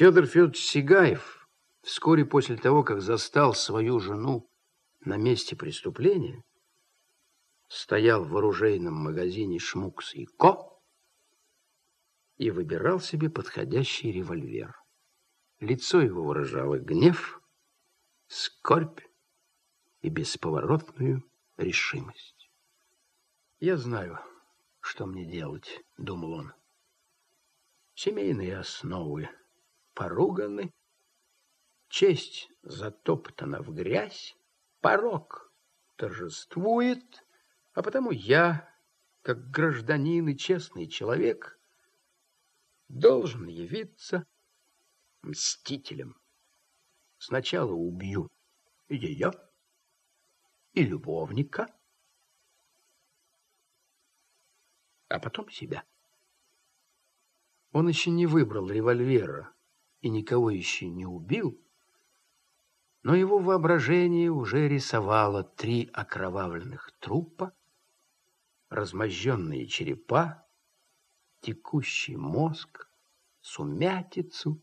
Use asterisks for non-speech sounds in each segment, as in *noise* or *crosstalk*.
Федор Федорович Сигаев вскоре после того, как застал свою жену на месте преступления, стоял в оружейном магазине «Шмукс и Ко» и выбирал себе подходящий револьвер. Лицо его выражало гнев, скорбь и бесповоротную решимость. «Я знаю, что мне делать», — думал он. «Семейные основы поруганы, честь затоптана в грязь, порог торжествует, а потому я, как гражданин и честный человек, должен явиться мстителем. Сначала убью ее и любовника, а потом себя. Он еще не выбрал револьвера и никого еще не убил, но его воображение уже рисовало три окровавленных трупа, размозженные черепа, текущий мозг, сумятицу,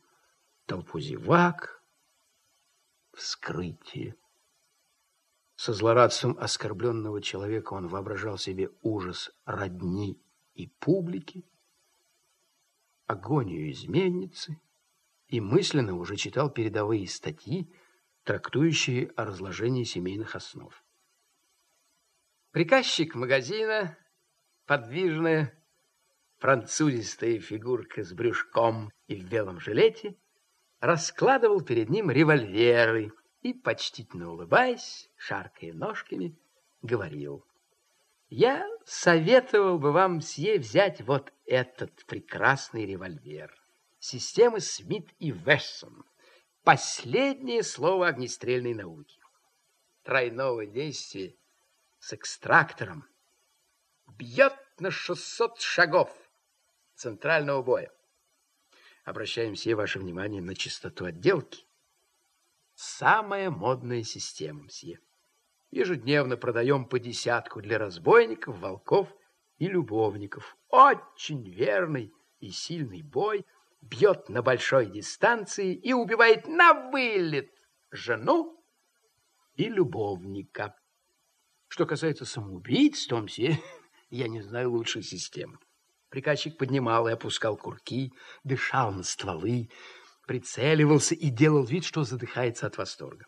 толпу зевак, вскрытие. Со злорадством оскорбленного человека он воображал себе ужас родни и публики, агонию изменницы и мысленно уже читал передовые статьи, трактующие о разложении семейных основ. Приказчик магазина, подвижная, французистая фигурка с брюшком и в белом жилете, раскладывал перед ним револьверы и, почтительно улыбаясь, шаркая ножками, говорил, «Я советовал бы вам, мсье, взять вот этот прекрасный револьвер системы Смит и Вессон. Последнее слово огнестрельной науки. Тройного действия с экстрактором. Бьет на 600 шагов центрального боя. Обращаем все ваше внимание на чистоту отделки. Самая модная система, мсье. Ежедневно продаем по десятку для разбойников, волков и любовников. Очень верный и сильный бой – бьет на большой дистанции и убивает на вылет жену и любовника. Что касается самоубийц, Томси, *laughs* я не знаю лучшей системы. Приказчик поднимал и опускал курки, дышал на стволы, прицеливался и делал вид, что задыхается от восторга.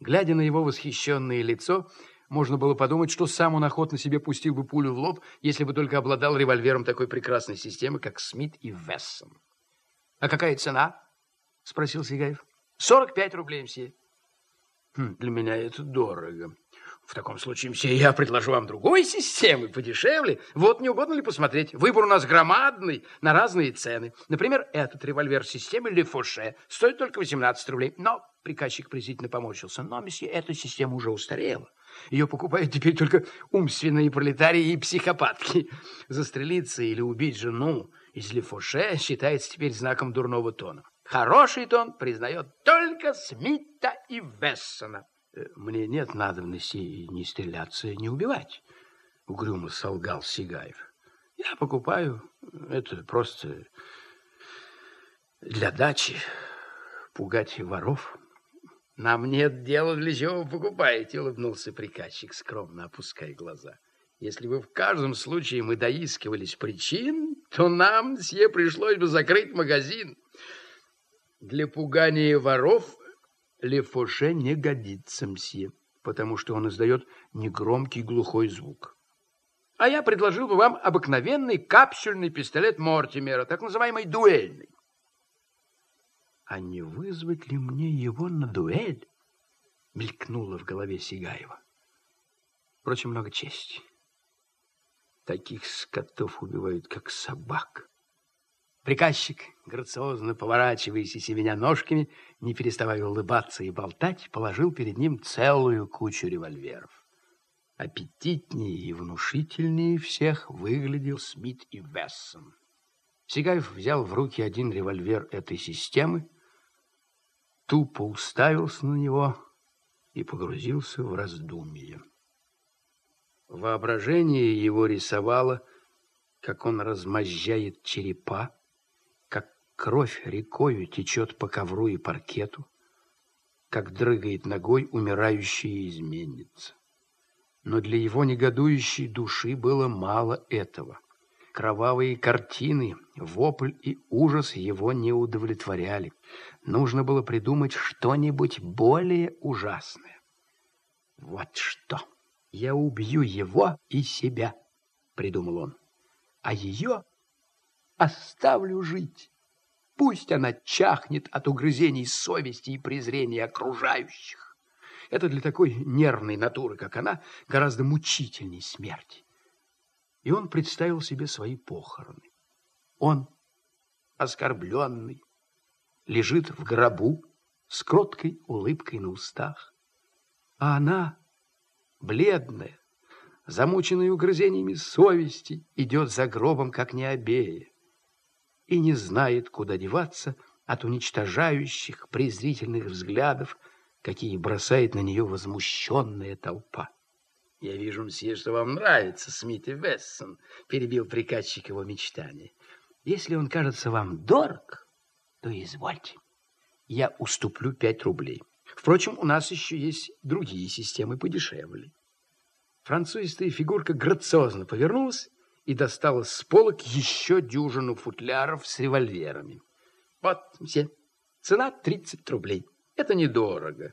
Глядя на его восхищенное лицо, можно было подумать, что сам он охотно себе пустил бы пулю в лоб, если бы только обладал револьвером такой прекрасной системы, как Смит и Вессон. А какая цена? Спросил Сигаев. Сорок пять рублей, мсье. Хм, для меня это дорого. В таком случае, мсье, я предложу вам другой системы, подешевле. Вот не угодно ли посмотреть? Выбор у нас громадный, на разные цены. Например, этот револьвер системы Лефоше стоит только 18 рублей. Но приказчик презрительно поморщился. Но, месье, эта система уже устарела. Ее покупают теперь только умственные пролетарии и психопатки. Застрелиться или убить жену из Лефоше считается теперь знаком дурного тона. Хороший тон признает только Смита и Вессона. Э, мне нет надобности не стреляться, не убивать, угрюмо солгал Сигаев. Я покупаю, это просто для дачи, пугать воров. Нам нет дела, для чего вы покупаете, улыбнулся приказчик, скромно опуская глаза. Если бы в каждом случае мы доискивались причин, то нам, все пришлось бы закрыть магазин. Для пугания воров Лефоше не годится, мсье, потому что он издает негромкий глухой звук. А я предложил бы вам обыкновенный капсюльный пистолет Мортимера, так называемый дуэльный. А не вызвать ли мне его на дуэль? Мелькнуло в голове Сигаева. Впрочем, много чести. Таких скотов убивают, как собак. Приказчик, грациозно поворачиваясь и меня ножками, не переставая улыбаться и болтать, положил перед ним целую кучу револьверов. Аппетитнее и внушительнее всех выглядел Смит и Вессон. Сигаев взял в руки один револьвер этой системы, тупо уставился на него и погрузился в раздумье. Воображение его рисовало, как он размозжает черепа, как кровь рекою течет по ковру и паркету, как дрыгает ногой умирающая изменница. Но для его негодующей души было мало этого. Кровавые картины, вопль и ужас его не удовлетворяли. Нужно было придумать что-нибудь более ужасное. «Вот что! Я убью его и себя!» — придумал он. «А ее оставлю жить. Пусть она чахнет от угрызений совести и презрения окружающих. Это для такой нервной натуры, как она, гораздо мучительней смерти. И он представил себе свои похороны. Он, оскорбленный, лежит в гробу с кроткой улыбкой на устах. А она, бледная, замученная угрызениями совести, идет за гробом, как необея и не знает, куда деваться от уничтожающих презрительных взглядов, какие бросает на нее возмущенная толпа. «Я вижу, мсье, что вам нравится Смит и Вессон», — перебил приказчик его мечтания. «Если он кажется вам дорог, то извольте. Я уступлю пять рублей. Впрочем, у нас еще есть другие системы подешевле». Французистая фигурка грациозно повернулась и достала с полок еще дюжину футляров с револьверами. Вот, все. Цена 30 рублей. Это недорого.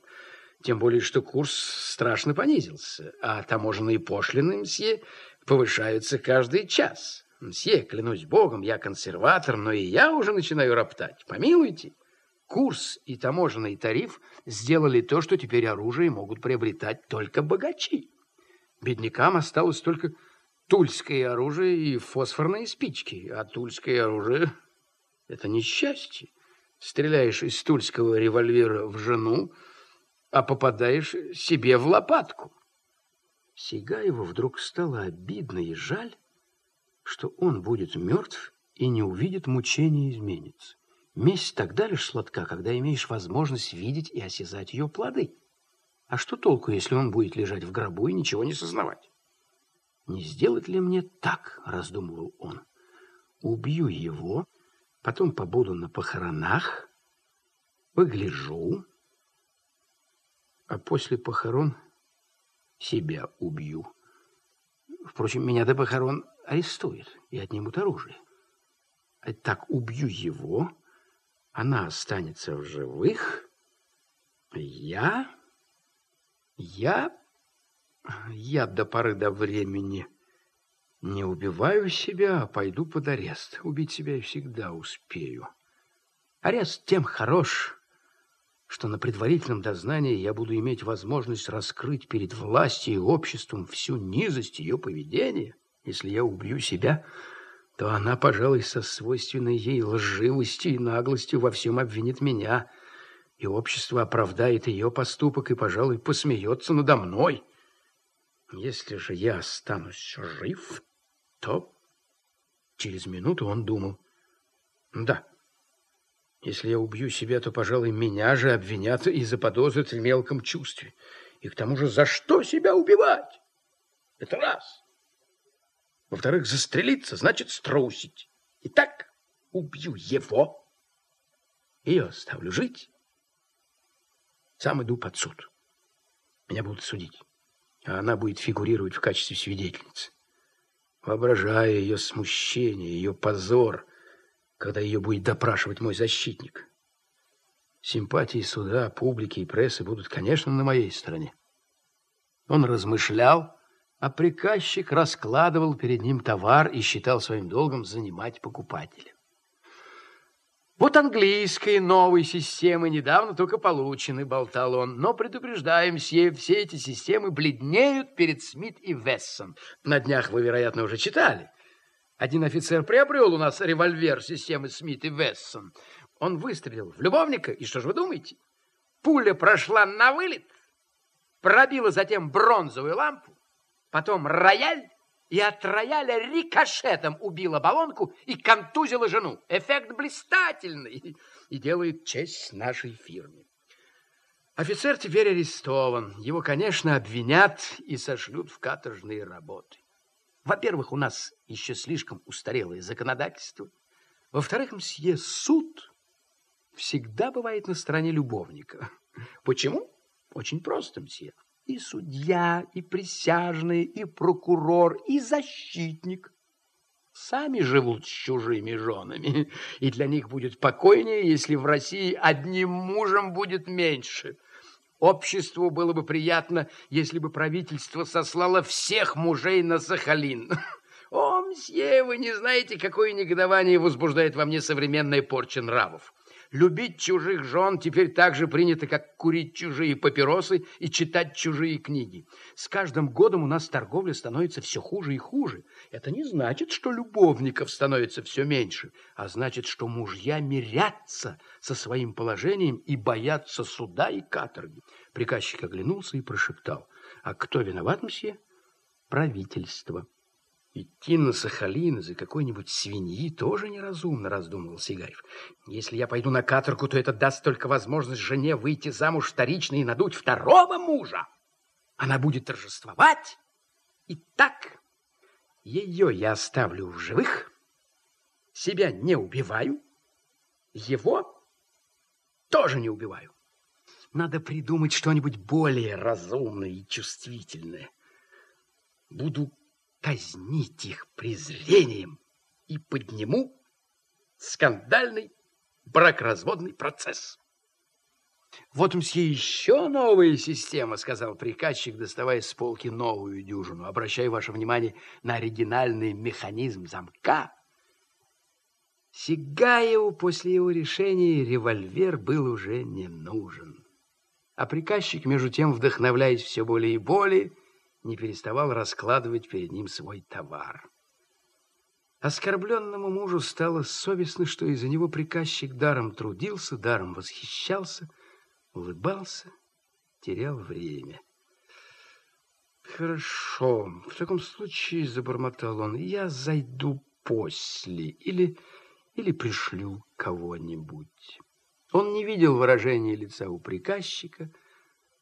Тем более, что курс страшно понизился, а таможенные пошлины, мсье, повышаются каждый час. Мсье, клянусь богом, я консерватор, но и я уже начинаю роптать. Помилуйте. Курс и таможенный тариф сделали то, что теперь оружие могут приобретать только богачи. Беднякам осталось только тульское оружие и фосфорные спички. А тульское оружие — это несчастье. Стреляешь из тульского револьвера в жену, а попадаешь себе в лопатку. Сигаеву вдруг стало обидно и жаль, что он будет мертв и не увидит мучения изменницы. Месть тогда лишь сладка, когда имеешь возможность видеть и осязать ее плоды. А что толку, если он будет лежать в гробу и ничего не сознавать? Не сделать ли мне так, раздумывал он. Убью его, потом побуду на похоронах, погляжу, а после похорон себя убью. Впрочем, меня до похорон арестуют и отнимут оружие. А так убью его, она останется в живых, я... я я до поры до времени не убиваю себя, а пойду под арест. Убить себя я всегда успею. Арест тем хорош, что на предварительном дознании я буду иметь возможность раскрыть перед властью и обществом всю низость ее поведения. Если я убью себя, то она, пожалуй, со свойственной ей лживостью и наглостью во всем обвинит меня, и общество оправдает ее поступок и, пожалуй, посмеется надо мной». Если же я останусь жив, то... Через минуту он думал. Да, если я убью себя, то, пожалуй, меня же обвинят и заподозрят в мелком чувстве. И к тому же за что себя убивать? Это раз. Во-вторых, застрелиться значит струсить. Итак, убью его и оставлю жить. Сам иду под суд. Меня будут судить а она будет фигурировать в качестве свидетельницы. Воображая ее смущение, ее позор, когда ее будет допрашивать мой защитник. Симпатии суда, публики и прессы будут, конечно, на моей стороне. Он размышлял, а приказчик раскладывал перед ним товар и считал своим долгом занимать покупателя. Вот английской новой системы недавно только получены, болтал он. Но предупреждаем, все, все эти системы бледнеют перед Смит и Вессон. На днях вы, вероятно, уже читали. Один офицер приобрел у нас револьвер системы Смит и Вессон. Он выстрелил в любовника, и что же вы думаете? Пуля прошла на вылет, пробила затем бронзовую лампу, потом рояль, и от рояля рикошетом убила баллонку и контузила жену. Эффект блистательный и делает честь нашей фирме. Офицер теперь арестован. Его, конечно, обвинят и сошлют в каторжные работы. Во-первых, у нас еще слишком устарелое законодательство. Во-вторых, мсье, суд всегда бывает на стороне любовника. Почему? Очень просто, мсье. И судья, и присяжные, и прокурор, и защитник сами живут с чужими женами, и для них будет покойнее, если в России одним мужем будет меньше. Обществу было бы приятно, если бы правительство сослало всех мужей на Сахалин. О, мсье, вы не знаете, какое негодование возбуждает во мне современная порча нравов. Любить чужих жен теперь так же принято, как курить чужие папиросы и читать чужие книги. С каждым годом у нас торговля становится все хуже и хуже. Это не значит, что любовников становится все меньше, а значит, что мужья мирятся со своим положением и боятся суда и каторги. Приказчик оглянулся и прошептал. А кто виноват, мсье? Правительство. Идти на Сахалин из-за какой-нибудь свиньи тоже неразумно, раздумывал Сигаев. Если я пойду на каторгу, то это даст только возможность жене выйти замуж вторично и надуть второго мужа. Она будет торжествовать. И так ее я оставлю в живых, себя не убиваю, его тоже не убиваю. Надо придумать что-нибудь более разумное и чувствительное. Буду казнить их презрением и подниму скандальный бракоразводный процесс. Вот, мсье, еще новая система, сказал приказчик, доставая с полки новую дюжину. Обращаю ваше внимание на оригинальный механизм замка. Сигаеву после его решения револьвер был уже не нужен. А приказчик, между тем, вдохновляясь все более и более, не переставал раскладывать перед ним свой товар. Оскорбленному мужу стало совестно, что из-за него приказчик даром трудился, даром восхищался, улыбался, терял время. «Хорошо, в таком случае, — забормотал он, — я зайду после или, или пришлю кого-нибудь». Он не видел выражения лица у приказчика, —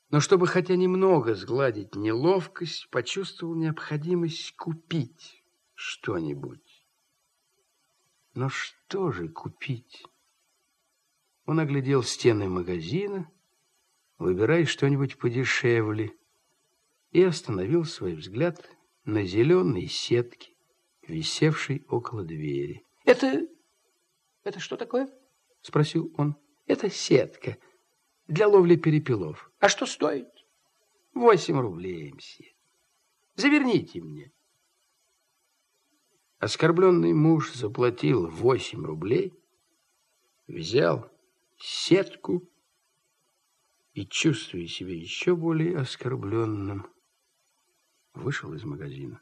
но чтобы хотя немного сгладить неловкость, почувствовал необходимость купить что-нибудь. Но что же купить? Он оглядел стены магазина, выбирая что-нибудь подешевле, и остановил свой взгляд на зеленой сетке, висевшей около двери. «Это... это что такое?» — спросил он. «Это сетка», для ловли перепелов. А что стоит? Восемь рублей, мсье. Заверните мне. Оскорбленный муж заплатил восемь рублей, взял сетку и, чувствуя себя еще более оскорбленным, вышел из магазина.